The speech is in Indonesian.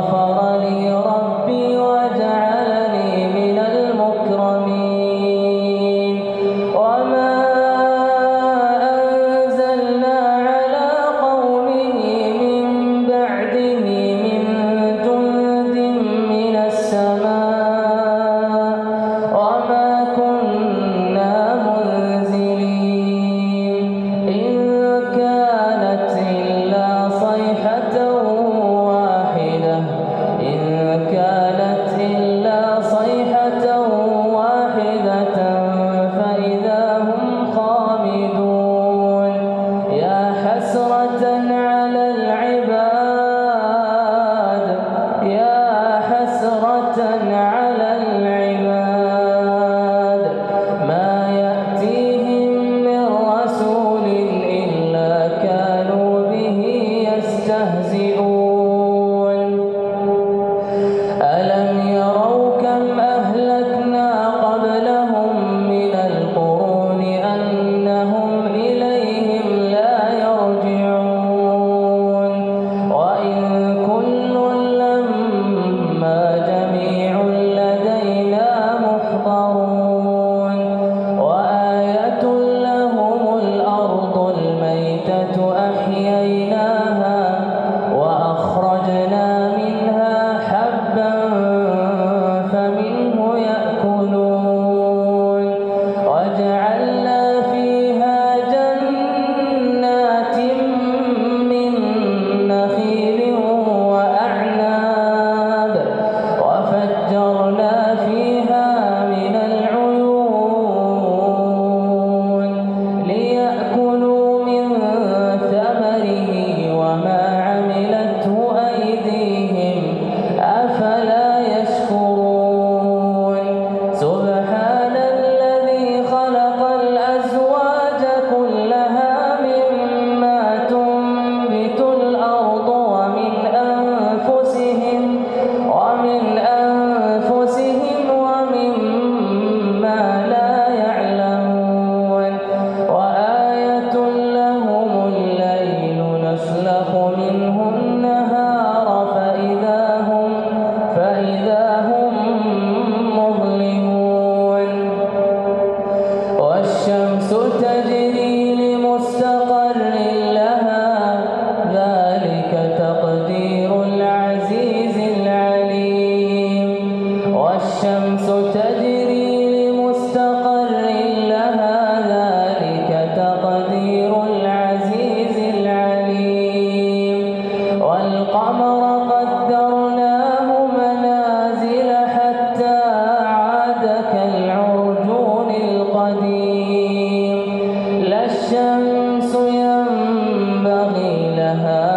بما لها